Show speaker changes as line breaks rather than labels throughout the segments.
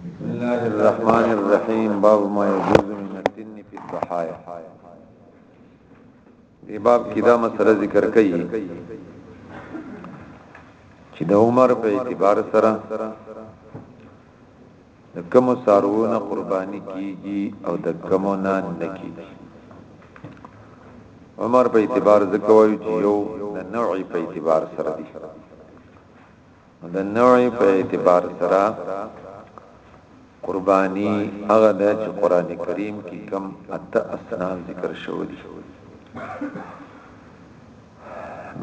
بسم الله الرحمن الرحيم باب ما يجوز من التن في الضحايا دی باب کې دا مسله ذکر کړي چې د عمر په اعتبار سره د کوم سارونه قرباني کیږي او د کوم نه نه کیږي عمر په اعتبار ځکه وایي چې یو د نوعي په اعتبار سره دي نو د نوع په اعتبار سره قرباني هغه ده چې قران کریم کې کم اته اسناف ذکر شوی دي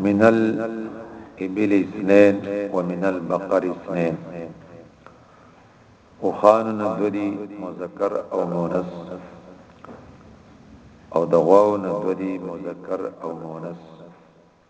من الابل اثنين ومن البقر اثنين وخان ندودي مذکر او مؤنث او د غواو ندودي مذکر او مؤنث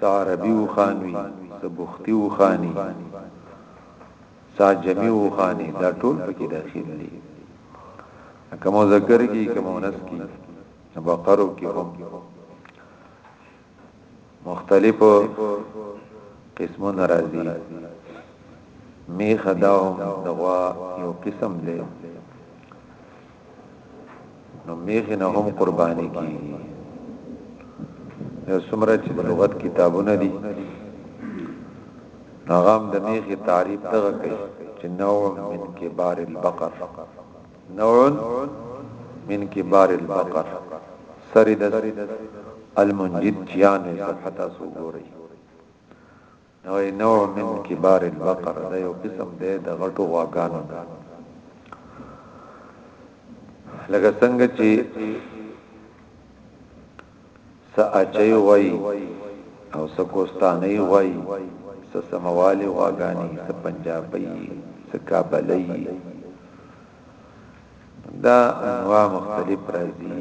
څه عربي اوښان وي، څه بختي اوښاني، څه عجمي اوښاني دا ټول پکې داخل دي. که مذکر کې که مؤنث کې نو بقرو کې هم مختلف قسمونه راځي. میخه دا هم د غوا یو قسم دی. نو میخه نه هم قرباني کیږي یو څومره چې د لغت کتابونه دي هغه د میخه تعریف دغه کوي چې نوع من کبار البقر نوع من کبار البقر سرد المنجد جیان صفحه تاسو ګورئ نوع نوع من کبار البقر دا یو قسم دی د غټو غواګانو نه لکه څنګه چې ساچي وای او سکوستاني وای سموالي واغاني س پنجابي س کابلي دا انواع مختلف راځي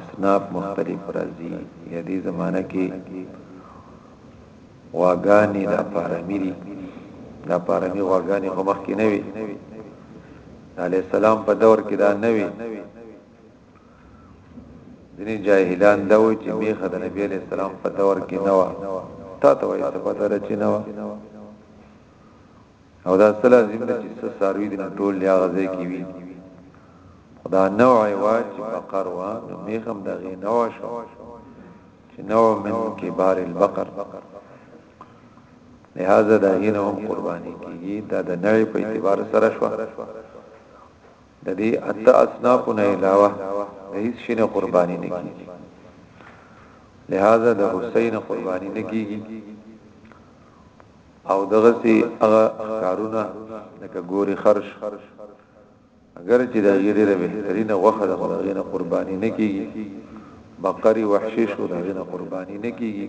اصناف مختلف راځي یدي زمانہ کې واغانی د پارمی دي د پارمی واغانی خو مخ کې نه وي علی السلام په دور کې دا نه وي ځینې جاهلان دا وایي چې میخه د نبی علی السلام په دور کې نه و تا ته وایي څه پته ده چې نه و او دا څه لازم ده چې څه ساروی دې نو ټول یا غځای کې وي خدا نوع وا چې بقر وا نو میخم دغه نوع شو چې نوع من کبار البقر لہذا دا غینه هم قرباني کیږي دا د نړۍ په اعتبار سره شو د دې اته اصناف نه علاوه هیڅ شي نه قرباني نه کیږي لہذا د حسین قرباني نه کیږي او دغسی هغه ښکارونه لکه ګوری خرش اگر چې دا غیر ډیره بهترینه غوخه ده خدای غینه قربانی نه کیږي بقری وحشی شو دا غینه قربانی نه کیږي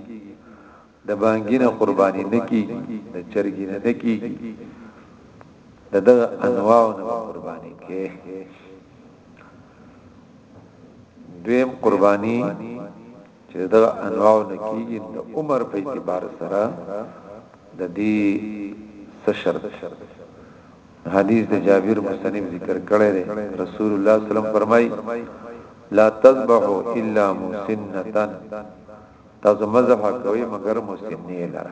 د بانګینه قربانی نه کیږي د چرګینه نه کیږي د دغه انواع نه قربانی کې دویم قربانی چې د انواع نه کیږي د عمر په اعتبار سره د دې څه شرط حدیث د جابر مستنیب ذکر کړی دی رسول الله صلی الله علیه وسلم فرمایي لا تذبحوا الا مسنه تاسو مذبح کوي مگر مسنه لره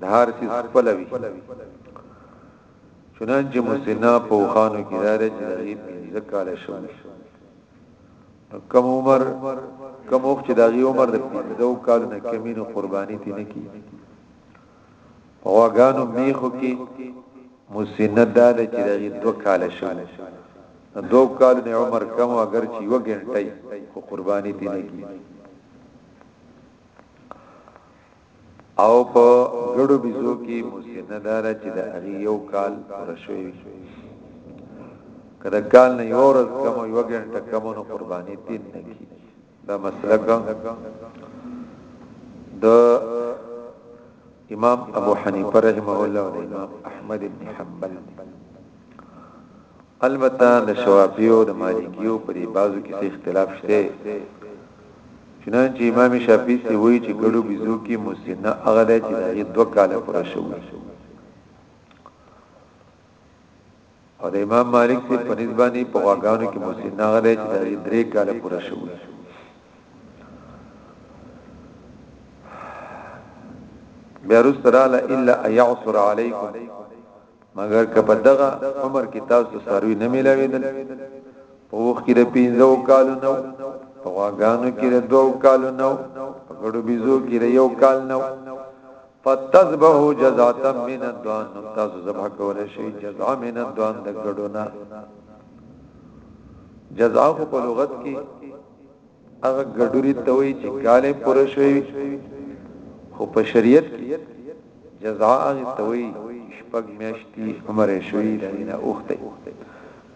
د هر څه خپل وی چنانچه مسنا په خانو کې داري چې دغه پنځه کال شوی کم عمر کم وخت چې دغه عمر د پنځو کال نه کمینو قرباني تي نه کی په واغانو میخو کې مسنا دار چې دغه دوه کال شوی دو کال نه عمر کم اگر چې یو غنټه کو قرباني تي نه کی او په ګډو بيزو کې مسنه داره چې د هغې یو کال پوره شوی وي که د کال نه یو ورځ کم یو ګنټه کم نو قرباني تین نه کیږي دا مسلک د امام ابو حنیفه رحمه الله او امام احمد بن حنبل البته د شوافیو د مالکیو په دې بازو کې څه اختلاف شته چنانچه امام شافعی سی وی چې ګړو بيزو کې مسنه هغه دی چې دغه دوه کاله پوره شوی او د امام مالک سی په نسبانه په واګانو کې مسنه هغه دی چې دغه درې کاله پوره شوی بیا رسراله الا ايعصر عليكم مګر که په دغه عمر کې تاسو سروي نه ملاویدل په وخت کې د پینځو کالو نو په واغانو کې د دوو کالو نو په ګړو بيزو کې د یو کال نو فتذبه جزعه من الدوان تاسو ذبح کول شي جزعه من الدوان د ګړو نه جزعه په لغت کې هغه ګډوري ته وي چې کاله پوره شوی خو په شریعت کې جزاء هغه ته وي شپږ میاشتې عمر شوی دا نه اوخته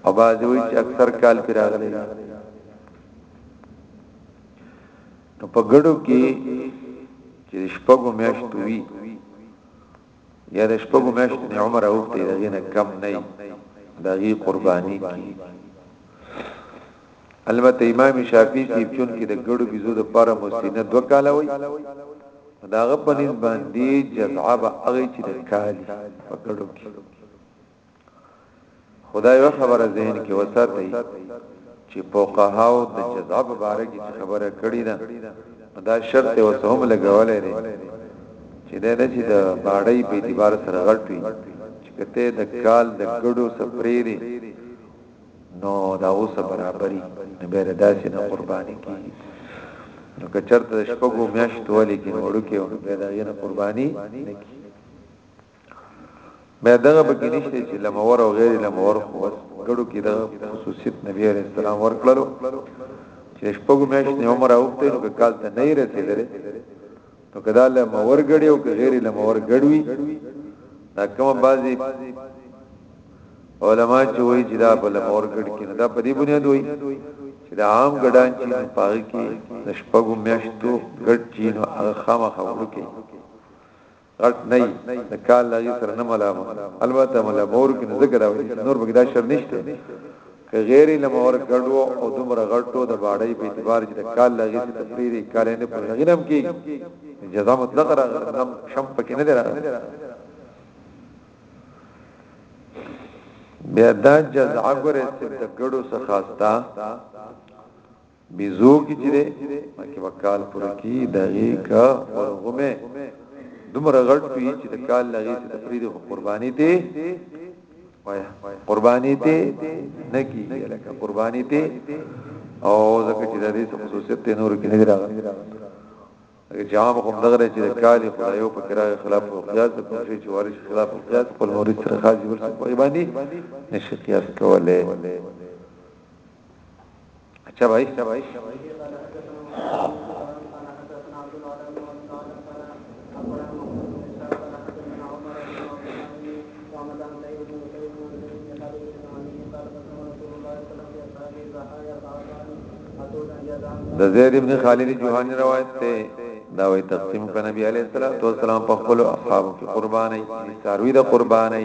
او باز وي چې اکثر کال پر راغلی نو په ګډو کې چې شپږ میاشتې وي یا د شپږو میاشتو نه عمر اوخته دغه نه کم نه دغه قرباني کی البته امام شافعی چې چون کې د ګړو بيزو د پاره مسینه دو کاله وي داغه په نسبت باندې جزعه به هغه چې د کالی په ګړو کې خدای یو خبره ذهن کې وساتئ چې فقهاو د جزاء په اړه کې خبره کړې ده دا شرط او سهم لګولې دي چې د نشي د باړې په اعتبار سره غلطوي چې کته د کال د ګډو سپری دي نو دا اوس برابرۍ به ردا سي نه قرباني کی نو که چرته شپږو میاشتو ولې کې وړو کې به دا یې قرباني نه کی بیا دغه پکې نشته چې لمور او غیر لمور خو بس ګړو کې دغه خصوصیت نبی عليه السلام ورکړلو چې شپږو میاشتې عمر اوخته نو کال ته نه رسیدل نو کدا له مور ګړي او غیر لمور ګړوي دا کوم بازي علما چې وایي چې دا په لمور ګړ کې نه دا په دې بنیاد وایي چې دا عام ګډان چې پاره کې د شپږو میاشتو ګډ چې نو هغه خامخا ورکه غټ نه د کال لا یې سره نه ملامه البته مله مور کې ذکر راوړي نور به دا شر نشته که غیر له مور ګډو او دومره غټو د باړې په اعتبار چې د کال لا یې تفریر کال نه پر غنم کې جزاء مطلق را غنم شم پکې نه درا بیا دا جزاء ګره چې د ګډو څخه خاصه بیزو کی چې ده مکه وکال پر کی دغه کا ورغمه دومره غټ وی چې د کال لغې ته تفرید او قرباني ته وای قرباني ته نه کیږي لکه قرباني ته او زکه چې د دې خصوصیت ته نور کې نه راغلی جام کوم دغه چې کال خدایو په کرا خلاف او قیاس کوم شي چې وارث خلاف او قیاس خپل مورث سره خاص ورسره کوي باندې نشي قیاس کوله اچھا بھائی د زید ابن خالد جوهانی روایت ته دا وی تقسیم ک نبی علیہ الصلوۃ والسلام په خپل اصحاب کې قرباني ساروی د قرباني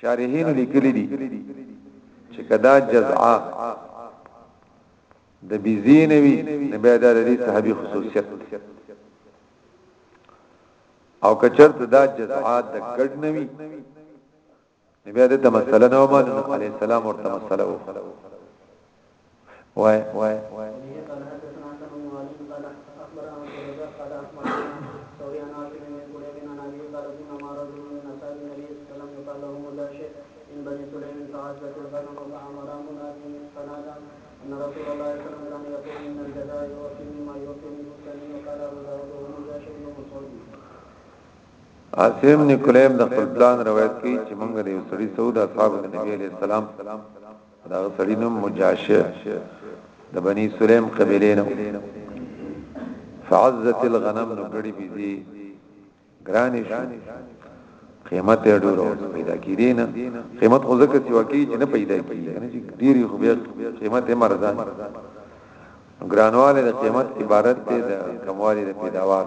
شارحین لیکلی دي چې کدا جزعه د بيزينوي نبي دا لري صحابي خصوصیت او کچرت دا جزعات د ګډ نوي نبي دا مسله نو باندې عليه السلام ورته مسله وو وای
وای
عاصم نکلیم د خپل پلان روایت کوي چې موږ د یو سړي سعود اصحاب د نبی علی السلام دا سړی نوم مجاشه د بنی سلیم قبیله نو فعزت الغنم نو ګړي بيزي ګرانې شو قیمت یې ډېر اوس پیدا کیدی نه قیمت خو ځکه چې واقعي چې نه پیدا کیږي نه چې ډېری خو بیا قیمت یې مرزان ګرانواله د قیمت عبارت دی د کموالی د پیداوار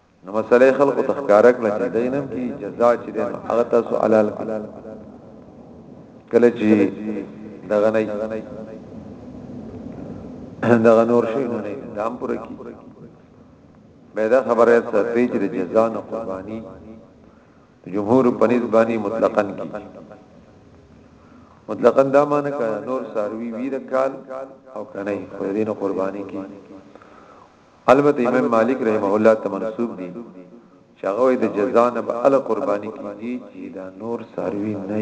نو مسله خلق ته ښکارا کړه چې دینم کی جزاء چې دین هغه تاسو حلال کله چې دغه نه دغه نور شي نه دام پر کی به دا خبره ستوي چې جزاء نه قرباني جمهور پنځ باندې مطلقاً کی مطلقاً دا معنی کړه نور ساروی وی رکال او کنه خو دین قرباني کی البته امام مالک رحمه الله ته منسوب دي چې هغه وي د جزاء نه به ال قرباني کیږي چې دا نور ساروی نه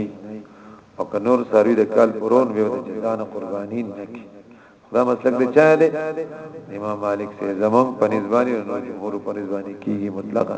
او که نور ساروی د کال پرون به د جزاء نه قرباني نه کی دا مسلک دی چا دی امام مالک سے زمون په نسبانی او جمهور په نسبانی کیږي مطلقاً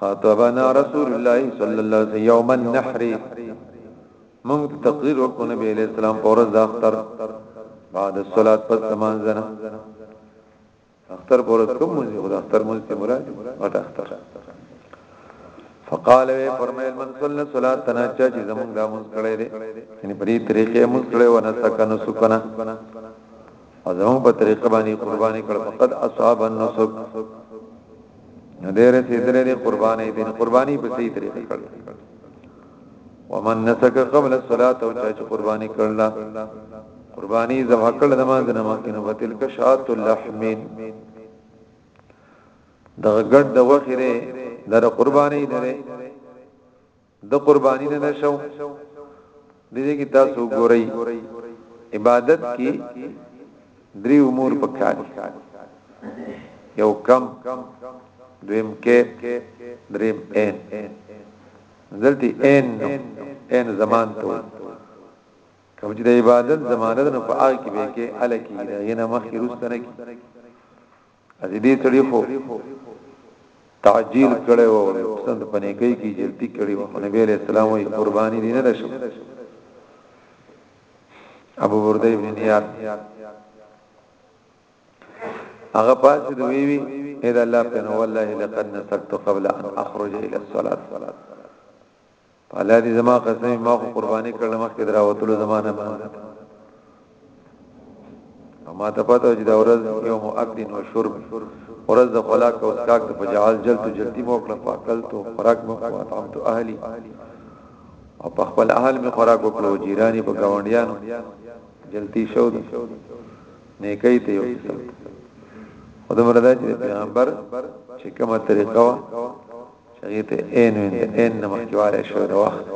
خاطبنا رسول الله صلی الله علیه وسلم یوم النحر موږ ته تقریر وکړ نبی علیہ السلام پر ورځ د اختر بعد الصلاه پس تمانځنه اختر پر ورځ کوم مونږ خدا اختر مونږ ته مراد وټ اختر فقال وی فرمایل من صلی صلات تنا چا چې زمونږ د مونږ کړي دي یعنی په دې طریقې مونږ کړي ونه سکنه سکنه او زموږ په طریقه باندې قرباني کړ فقط اصحاب النسب نو دې رسیدلې دې قرباني دې قرباني په صحیح طریقه کړ ومن نسک قبل الصلاه او چې قرباني کړل قرباني ذبح کړل د مانځ نه مکه نو تلک شات اللحم دغه ګډ د وخره در قرباني نه د قرباني نه نشو د دې کې تاسو ګورئ عبادت کې درې امور پکار یو کم دویم کې دریم ان دلته ان ان زمان ته کوم چې د عبادت زمانه نه په آی کې به کې الکی دا غنه مخکې روستنه کې د دې سړي خو تعجیل کړي وو څنګه پنه کوي کی جلتی کړي وو نبی علیہ السلام وی قرباني دي نه شو ابو برده ابن نیار هغه پاس دی وی وی اذا الله پنه والله لقد نسقت قبل ان اخرج الى الصلاه الله دې زما قسم ما خو قرباني کړل مخکې دراوتلو زمانه نه ما ته پته چې دا ورځ یو مؤکل او شرب ورځ د خلاق او اسکاک د فجعل جلد جلدی مو کړم فاکل تو خوراک مو اطعام تو اهلی او په خپل اهل می خوراک وکړو جیرانی په گاونډیانو جلتی شو د نیکي ته یو څه خدای مردا چې پیغمبر چې کومه طریقه چې هغه ته عین وین د عین نه مخکیواله شو د وخت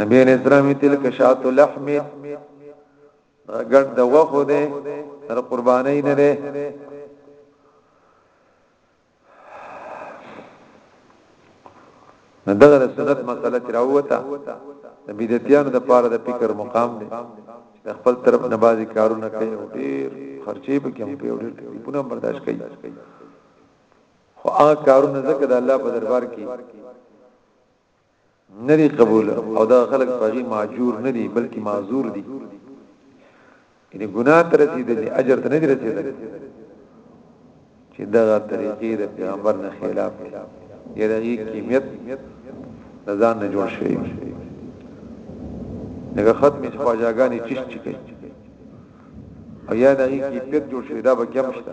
نبی علیہ السلام تلک شات لحم ګډ د وخت ده تر قربانای نه ده نو دغه سنت مسله چې راوته د بدعتیانو د پاره د فکر مقام دی د خپل طرف نه بازي کارونه کوي ډیر خرچې به کم کوي ډیر په برداشت کوي خو هغه کارونه ځکه د الله په دربار کې ندي قبول او دا خلک پغي معجور ندي بلکې معذور دي یعنی ګناه تر رسیدلې اجر ته ندي رسیدلې چې دا طریقې د پیغمبر نه خلاف دي یا دغه کیمیت د ځان نه جوړ شوی دغه ختم چې خواجاګانی چشت چکی او یا دغه کیمیت جوړ شوی دا به کم شته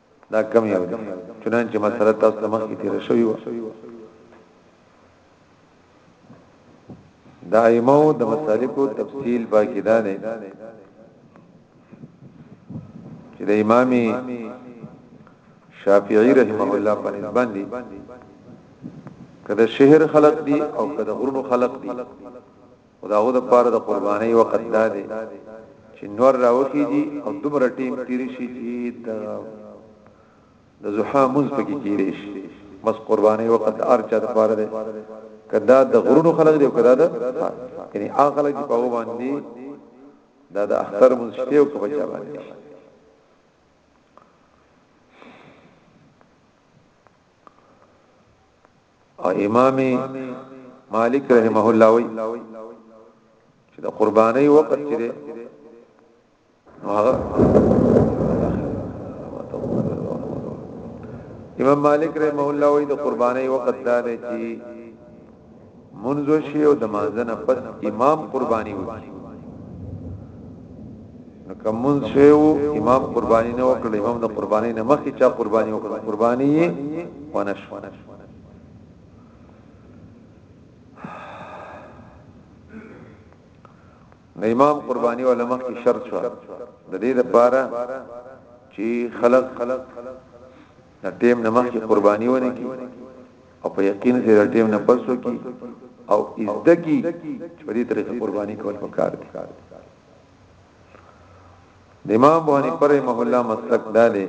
دا کم یو دی چنانچه مسله تاسو ته مخکې تیر شوی و دا ایمو د مسالکو تفصیل باقی دا دی چې د امام شافعی رحمه الله په نسبت دی کده شهر خلق دی او کده غرونو خلق دی خو د هغو لپاره د قربانۍ وخت دا دی چې نور راوخیږي او دومره ټیم تیر شي چې د د زحا منځ پکې کېږي بس قرباني وخت ارچا د پاره ده کدا د غرونو خلک دی کدا د یعنی هغه خلک په هو باندې دا د اختر مشته او په چا باندې او امام مالک رحمه الله وی چې د قرباني وخت چې نو هغه امام مالک رحمه الله وی د قرباني وخت دا دی چې منځ شي او د مازنه پس امام قرباني وکړي نو که مونځ شوی وو امام قرباني نه وکړه امام د قرباني نه مخکې چا قرباني وکړه قرباني یې ونه شو نو امام قرباني ولا مخکې شرط شو د دې لپاره چې خلق خلق د ټیم نه مخکې قرباني ونه کی او په یقین سره د ټیم نه پسو کی او ازدکی چې په دې طریقه قرباني کول پکار دي د امام ابو حنیفه رحمه الله مسلک دا دی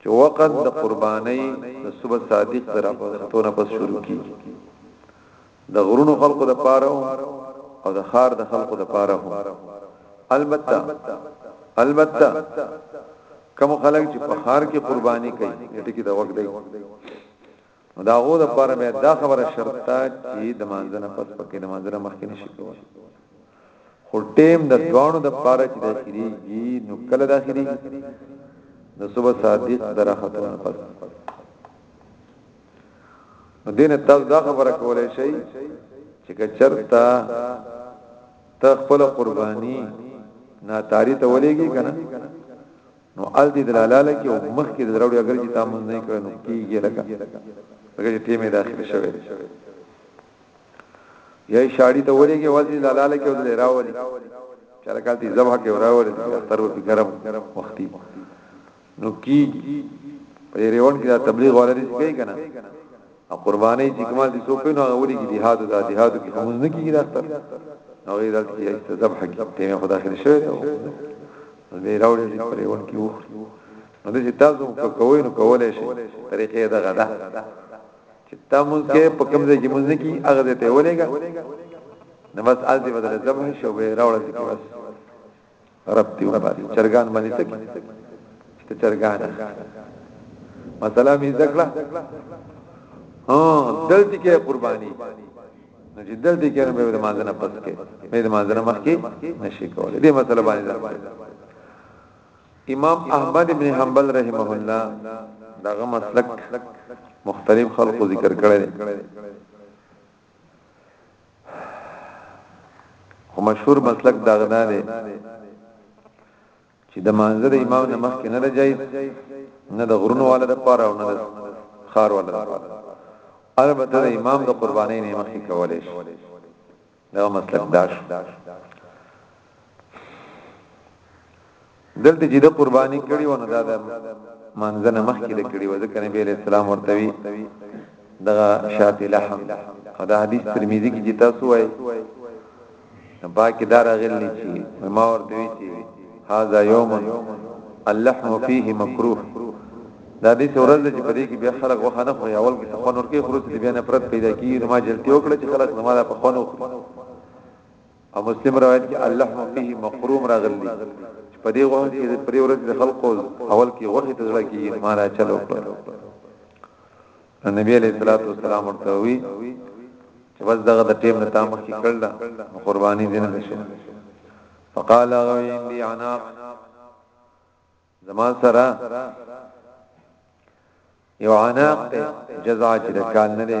چې وقت د قرباني د صبح صادق تر اپاتونه پس شروع کی د غرونو خلقو د پاره او د خار د خلقو د پاره البته البته کوم خلک چې په خار کې قرباني کوي ټکی دا وخت دی نو د هغو لپاره به دا خبره شرط ده چې د مانځه نه پس پکې د مانځه مخکې نشي کول خو ټیم د دوانو د پاره چې داخليږي نو کله داخليږي د صبح صادق دراحتو نه پس نو دینه تاسو دا خبره کولای شئ چې کچرتا ته خپل قرباني ناتاری ته ولېږي کنه نو ال دې دلالاله کې او مخ کې دروړي اگر چې تاسو نه کړو نو کیږي لکه اگر چې ټیمه داخل شوه یا شاړی ته ورېږي وځي دلالاله کې ودل راوړي چر کال دې ذبح کې راوړي تر په ګرم وختي نو کی په ریون کې تبلیغ ورته کوي کنه او قرباني چې کمال دي څوک نه غوړي کې jihad دا jihad کې کوم نه کیږي راځه نو غیر دلته کې ذبح کې ټیمه خدای خیر شوی نو دی راوړي چې پرې ورکی وخوري نو د چې تاسو کوی نو کولای شي طریقې دا غدا چې تاسو کې په کوم ځای کې مونږ نه کی هغه ته ولېګا نو بس از دې بدل زمون شو به راوړل کې بس رب دی وباس چرګان باندې تک چې چرګان مثلا می ذکر ها دلته کې قرباني نو چې دلته کې به د مانځنه پس کې به د مانځنه مخ کې نشي کولای دې مسله باندې امام احمد ابن حنبل رحمه الله دغه مسلک مختلف خلقو ذکر کړی خو مشهور مسلک دغه نه دی چې د لمانځه د امام نه مخکې نه ده جایز نه د غرونو والا د پاره او نه د خار والا د پاره البته د امام د قربانۍ نه مخکې کولای شي دا مسلک داش دلته چې د قرباني کړي ونه دا د منځنه مخکې د کړي و ځکه نبی عليه السلام ورته وی دغه شات لحم دا حدیث ترمذی کې جتا سو وای نو باقی دا راغلی چی وی ما ورته وی چی هذا یوم اللحم فيه مکروه دا دې ورځ چې په دې کې بیا خلک غوخه نه خوري اول کې خو نور کې خوري چې بیا نفرت پیدا کیږي نو ما جلتی وکړه چې خلک ما په خونو او مسلم روایت کې اللحم فيه مقروم راغلی په دې غوخه کې په دې ورځ د خلکو اول کې غوخه تزړه کیږي ما را چلو کړو نو نبی علیہ الصلوۃ والسلام ورته وی چې بس دغه د ټیم نه تامه کی کړل قربانی دینه نشو فقال غوی اندی عناق زمان سرا یو عناق ته جزا چې کال نه دی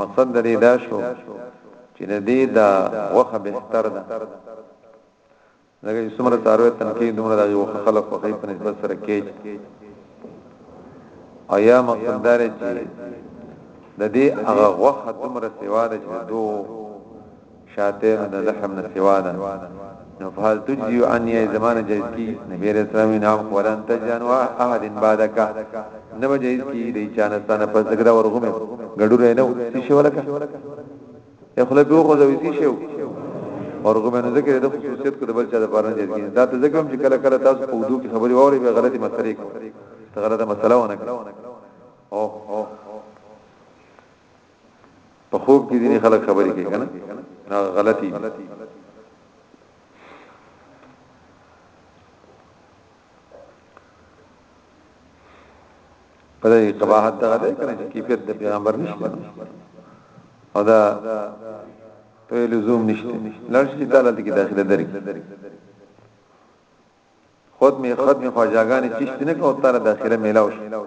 مقصد د دې دا شو چې د دې دا وخه بهتر ده لکه چې څومره تاروي تنقید دومره د وخه خلق په خې په نسبت سره کېج او یا مقصد دا چې د دې هغه وخه دومره سیوا ده چې دوه شاته نه د لحم نه سوا ده نو فهل تجزي عني ای زما نه جائز کیږي نبی علیه السلام وی نعم خو ولن تجزي عن احد بعدک نه به جائز کیږي د چا نه ستانه پس دګرا ورغمه ګډوره نه څه شي ولکه خپل به خو زوي څه شي ورغمه نه ذکر د خصوصیت کو د بل چا د پاره نه جائز کیږي دا ته ذکر هم چې کله کله تاسو په وضو کې خبري ووري به غلطي مسلې کو ته غلطه مسله ونه کړه او په خوب کې دي خلک خبرې کوي کنه نه غلطي په دې قباحت دغه ده کنه چې کیفیت د پیغمبر نشته او دا په لزوم نشته لړشي تعالی دې داخله درک خود می خود می خواجاګانې چشت نه کو تعالی داخله میلاو
شو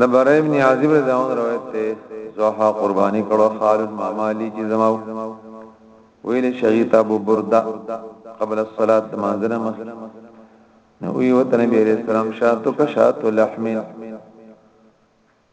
د
برای ابن عازب رضی الله عنه روایت ته زوحا قربانی کړو خالد مامالی چې زما ویل شهید ابو برده قبل الصلاه مانځنه مخ نو وی وته نبی رسول الله شاتو کا شاتو لحمین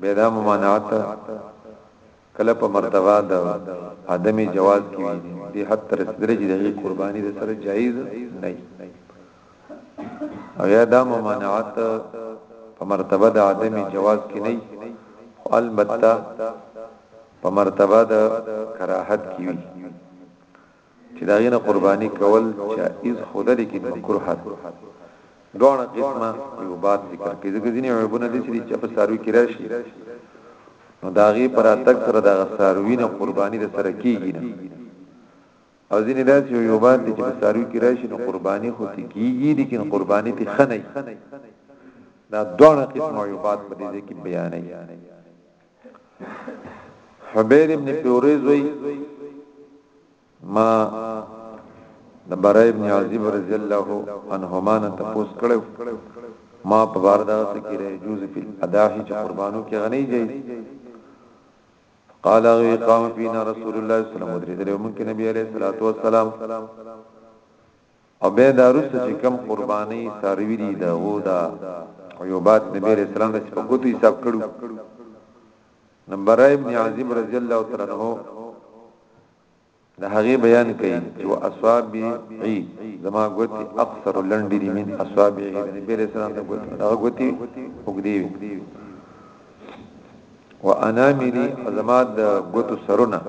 بیا دا ممانعت کله په مرتبه د عدم جواز کې وي د حد تر رسیدلې چې د قرباني د سره جایز نه او یا دا ممانعت په مرتبه د عدم جواز کې نه البته په مرتبه د کراهت کې وي چې دا غینه قرباني کول چې ایز خود لیکن مکروه ده دوه قسمه یو باب ذکر کې ځکه ځینې عیبونه دي چې په ساروي کې راشي نو دا غي پر اتک سره دا ساروي نه قرباني د سره کیږي نه او ځینې داسې یو باب دي چې په ساروي کې راشي نو قرباني خو کیږي لیکن قرباني ته خنه دا دوه قسمه یو باب په دې کې بیانې حبیر ابن پیوریز وی ما د برای ابن عازب رضی الله عنهما نه تاسو کړو ما په بار دا سکی رې جوز په اداحي چې قربانو کې غني جاي قال غي قام فينا رسول الله صلى الله عليه وسلم درې ممکن نبی عليه الصلاه والسلام او بیا دا وروسته چې کم قرباني څاروي دي د هو دا عیوبات نبی علیہ السلام چې په ګوتو حساب کړو نمبر ابن عظیم رضی الله تعالی عنہ د هغه بیان کوي چې اصحابي ای زما ګوتي اکثر لنډې دي من اصحابي د نبی علیہ السلام د ګوتو دا ګوتي وګدي وانا ملي زما د ګوتو سرونه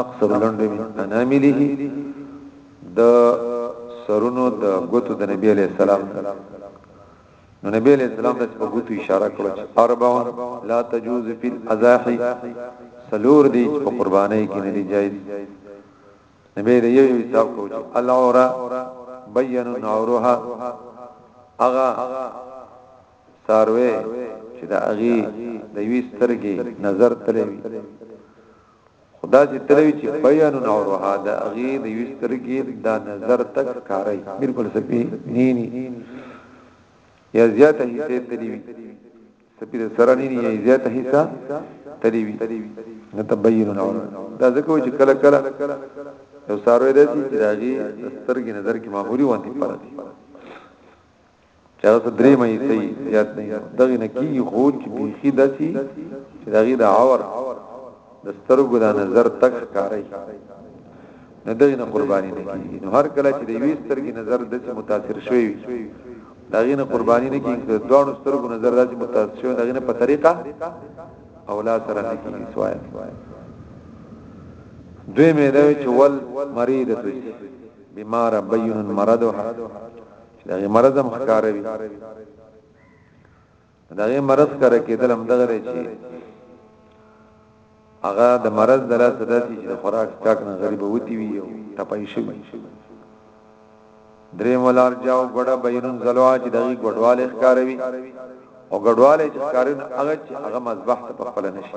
اقصر لنډ من انامله د سرونو د غوتو د نبی علی السلام نو نبی علی السلام د غوتو اشاره کړو چې اربع لا تجوز فی الاضاحی سلور دی په قربانای کې نه دی جایز نبی دی یو حساب کو چې العورا بیان عورها اغا ساروی چې د اغي د وی سترګې نظر تلوي خدا چې تلوي چې بیان او روحا د اغي د یسترګې د نظر تک کاری بالکل سپی نی نی یا زیاته حصے تلوي سپی سره نی نی یا زیاته حصہ تلوي نتبین او دا ځکه چې کله کله یو ساروی د دې چې داږي سترګې نظر کې معمولی وانت پاتې چاره ته درې مې سي زیات نه دغه نکی خو چې بيخي داسي چې دغه د اور د سترګو د نظر تک کاری نه دغه نه قرباني نه کیږي نو هر کله چې د وی سترګې نظر د څه متاثر شوی وي دغه نه قرباني نه کیږي د دوه سترګو نظر د څه متاثر شوی دغه نه په طریقه او لا سره نه کیږي سوای دوی مې دا چې ول مریض ته بیمار بین مرضها چې دغه مرض هم ښکار وي دغه مرض کار کېدل هم دغه لري چې هغه د مرض د لاس د دې چې خوراک تاک نه غریب وتی وي او ټپای شي درې مولار جاو ګډه بینون زلوا چې دغه ګډواله ښکار وي او ګډواله چې ښکارین هغه چې هغه مذبح ته خپل نشي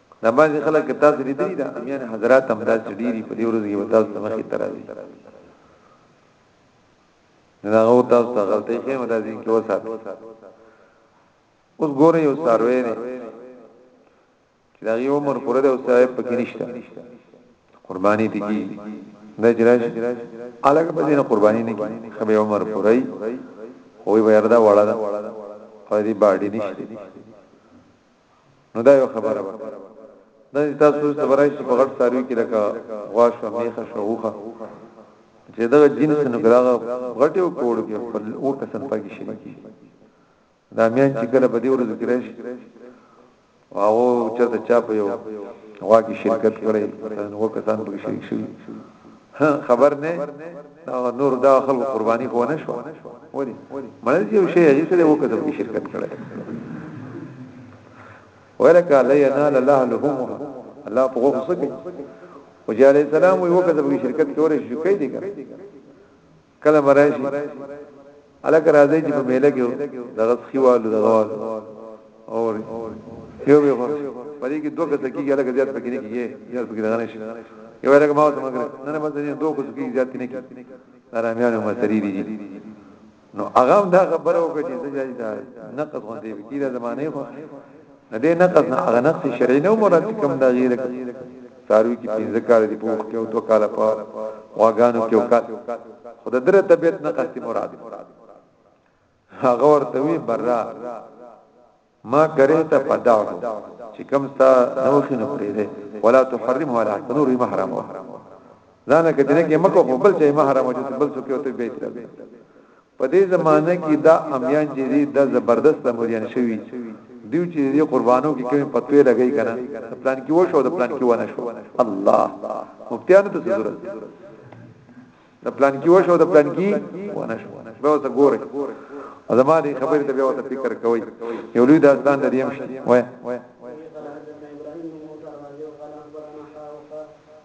دا باندې خلک تاسو لیدلی دا امیان حضرات هم دا ډیری په دې ورځ کې تاسو ته مخې ترازی دا غو تاسو ته غلطی کې مدا دي کې وسات اوس ګوره یو ساروی نه چې دا یو عمر پوره ده او صاحب پکې نشته قرباني دي کی دا جراش الګ په دې قرباني نه کی خبي عمر پوره وي خو یې وردا وړه ده په دې باډي نشته نو دا یو خبره وه دا تاسو ته برای شي په غټ ساروي کې لکه غواش او میخه شوخه چې دا جنس نو ګراغه غټي او کوړ کې په او کسن پاګی شي دا میان چې کله په دې ورځ کې راشي او چې دا چا په یو واګي شرکت کړي نو کسان به شریک شي خبر نه نور دا خلق قرباني خو نه شو ولی مړل چې شی هیڅ سره وکړو کې شرکت کړي ولکه لا ينال الله لهم الله په غوښه سکي او جاري سلام وي وکړو کې شرکت کولای شي کوي دي کله برای شي الک راځي چې په میله کې دغه خيوالو دغه او یو به خو پدې کې دوه کته کېږي الک زیات پکې نه کېږي زیات پکې دغه نشي یو الک ما ته مګر نه نه بس دې دوه کته کېږي زیات نه کېږي آرامیانو مسری دي نو هغه دا خبره وکړي چې دا نقد غوندې کیده زمانه خو نه دې نقص نه هغه نقص شرعي نه مراد کوم دا غیره ساروی کې پنځه کال دی پوخ کې او دوه کال په واغانو کې وکړ خود درې طبيعت نه قصدي مراد هغه ورته وی برا ما کرے ته پداو چې کوم ستا نوخي نه پرې ده ولا تحرم ولا تنور محرم ځان کې دې کې مکو بل چې محرم او بل څه کې ته بیت راځي په دې زمانه کې دا امیان چې دي د زبردست امریان شوي دیو چې دې قربانو کې کوم پتوې لګی کنه پلان کې و شو د پلان کې و نه شو الله مفتیانو ته ضرورت د پلان کې و شو د پلان کې و نه شو به وسه ګوره ازما دې خبرې ته به وسه فکر کوي یو لوی داستان د دې مشته وای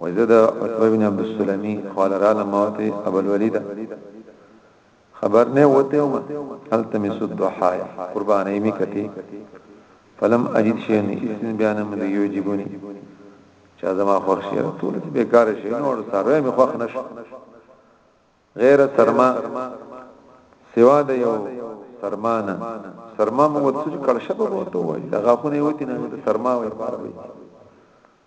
وایي زه د عتبه بن عبد السلمي خواله رالم ما ورته ابو الولید خبر نه وته وم هلته می سود دوحای قربانای می کتی فلم اجد شین اسن بیان من یو جیبونی چا زما خوښ شي ټول چې بیکار شي نو ور سره می خوښ نش غیر سرما سوا د یو سرمانه سرما مو څه کړه شپه وته وای دا غاخونه وتی نه سرما وای پاره وای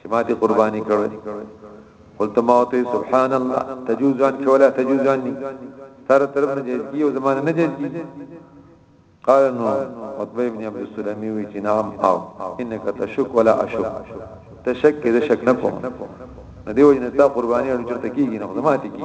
چې ماته قرباني کړو قلت ما ته سبحان الله تجوزان کولا تجوزان تر تر نه جهاد کی او زمانه نه جهاد کی قال نو عتبه ابن عبد السلامي وی چې نام او انك تشك ولا اشك تشک دې شک نه کوم نه دی وجه نه تا قرباني اړ چرته کیږي نه خدمات کیږي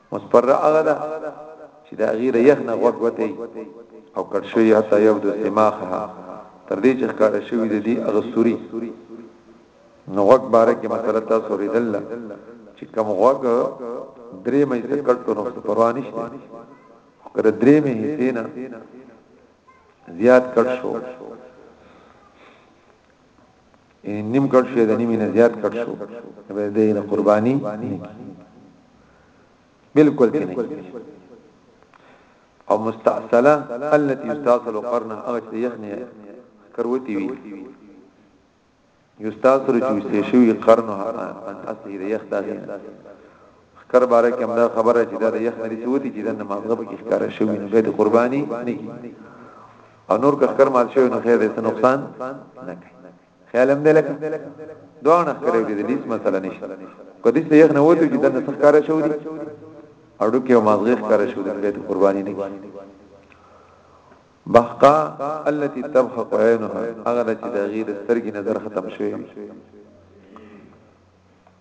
مصفره هغه ده چې د هغې د یخ نه غوږ وتی او کټ شوی حتی یبدو سماخها تر دې چې ښکاره شوی د دې هغه سوري نو غوږ باره کې مسله تاسو اورېدل چې کم غوږ درې مې څه کټو نو څه پروا نشته خو کړه درې مې حصے نه زیات کټ شو یعنی نیم کټ شو د نیمه نه زیات کټ شو به دې نه قرباني بالکل کې نه او مستعسله التي يستاصل قرنها اغش يغني کروتی وی یستاثر چې وسې شوی قرن ان اصلي د یخ داغه خکر باره کې همدا خبره چې دا د یخ لري چې وتی چې دنه مازغه به ښکارا شوی نو به قرباني نه کی او نور کخکر مات شوی نو خیر دې نقصان نه کوي خیال هم دی لکه دوه نه کړو دي دې مسله نشته کدي څه یې نه وته چې دنه څه کار شو دي اړو کې مازغه کار شو دي دې قرباني نه بحقا التي تبحق عينها اغه چې د غیر سترګې نظر ختم شوی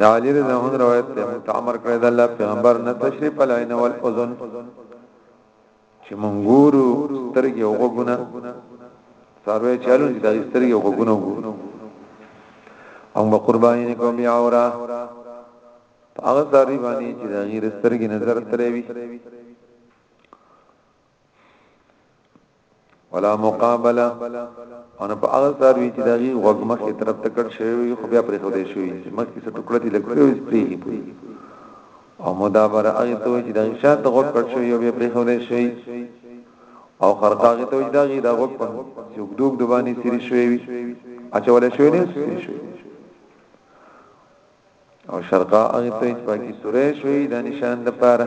دا علی رضی الله عنه روایت ته متعمر کړی د الله پیغمبر نه تشریف العين والاذن چې مونږ ګورو سترګې او غوږونه ساروی چالو چې د سترګې او غوږونه ګورو او په قرباني نه کوم یا اورا هغه ساری باندې چې د غیر سترګې نظر تلوي ولا مقابله او نه په هغه کار وی چې دغه وګ مخې طرف ته کټ شوی وي خو بیا پرې خو دې شوی چې مخکې څه ټوکړه دي لکه وي سپریږي پوي او مدابره هغه ته چې دغه شاته وګ کټ شوی او بیا پرې خو دې شوی او خرقاغه ته چې دغه دغه په یو دوګ دوبانی سری شوی وي اچول شوی نه سری شوی او شرقا هغه ته چې پاکي سورې شوی د نشان د پاره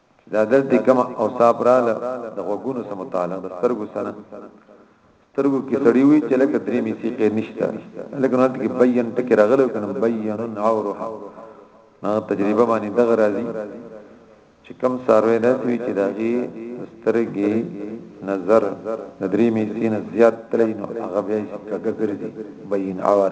چې دا دلته کوم اوصاف رااله د غوګونو سم متعلق د سترګو سره سترګو کې سړی وي چې لکه درې میسي قید نشته لکه نو کې بیان ټکی راغلو کنه بیان عورها نه تجربه باندې دغه راځي چې کم ساروی داسې وي چې داغي سترګې نظر د درې میسي نه زیات تللی نو هغه به څنګه ګرځي بیان عور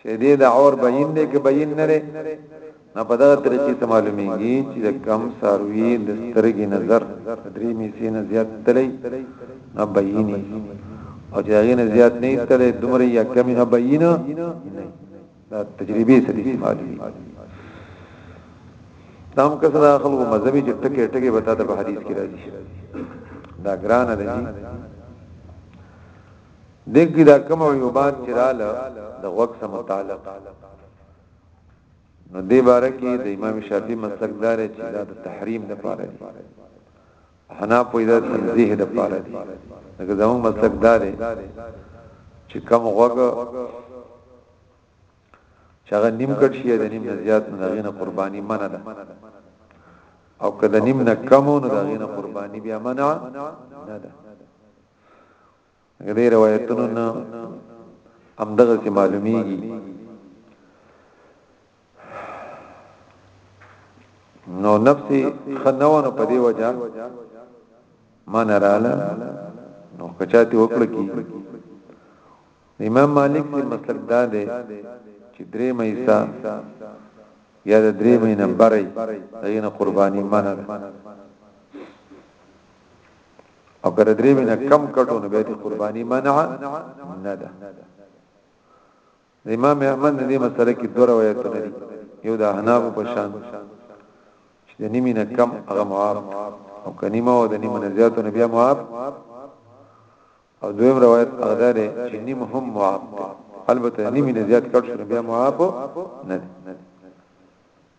چې دې د اور بین دې کې بین نه لري نه په دغه طریقې ته معلومیږي چې د کم ساروی د سترګې نظر درې میسي نه زیات تللی نه بیني او چې هغه نه زیات نه تللی دومره یا کم نه بینه دا تجربه سره معلومي دام کسره خلق مذهبي چې ټکه ټکه وتا ته په حدیث کې راځي دا ګران دی دګی دا کوم عیوبان چې رااله د غوږ سره متعلق نو دې باره کې د امام شافعي مسلک دار چې دا د تحریم نه پاره دي حنا په دې تنزیه د پاره دي لکه زموږ مسلک دار چې کم غوږ چې هغه نیم کټ شي د نیم زیات نه غینه قرباني منه ده او کله نیم نه کمو نه غینه قرباني بیا منه نه ده دې روایتونو نه همدغه سي معلومیږي نو نفس خنوانو په دی وجه مان رااله نو کچاتی وکړه کی امام مالک دی مسلک دا دی چې درې مېسا یا د درې مې نمبرې دغه قرباني منه او کړه درې مینه کم کټو نه به قرباني منع نه ده امام احمد دې مسله کې دوه روایتونه دي یو د احناف په شان چې د نیمه نه کم هغه معاف او کنیمه او د نیمه نه زیاتو نه بیا معاف او دویم روایت هغه ده چې نیمه هم معاف البته نیمه نه زیات کټ شو بیا معاف نه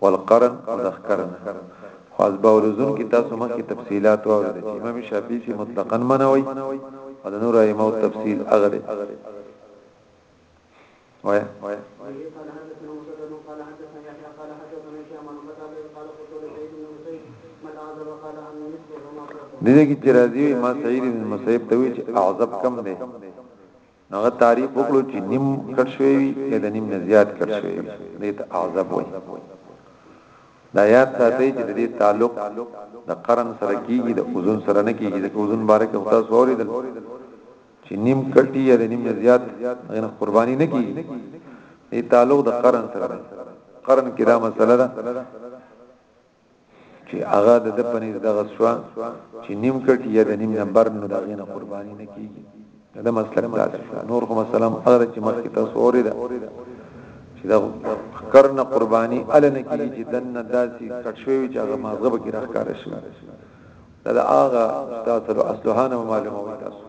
والقرن او د قرن خو اسباب الوزن کې تاسو مخکې تفصيلات واورئ چې امام شافعي سي مطلقاً منوي او د نور ائمه تفصيل اغره وای وای دغه کې چې راځي ما سعید بن مسیب ته وی چې اعذب کم دی نو هغه تعریف وکړو چې نیم کټ شوی وي یا د نیم نه زیات کټ شوی وي دې ته اعذب وایي دا یاد ساتي چې د دې تعلق د قرن سره کیږي د اوزن سره نه کیږي د اوزن باره کې خدای سوري دل چې نیم کټي یا د نیم نه زیات غن قرباني نه کیږي دې تعلق د قرن سره قرن کې دا مسله ده چې هغه د د پنيز دغه سوا چې نیم کټ یا د نیم نمبر نو دا غینه قرباني نه کیږي دا مسله دا نور خو مثلا هغه چې مخکې تاسو اورید چې دا کرن قرباني ال نه کیږي چې دنه داسي کټ شوی چې هغه مازغه به کې راخکار شي دا هغه تاسو اصلحانه معلومه وي تاسو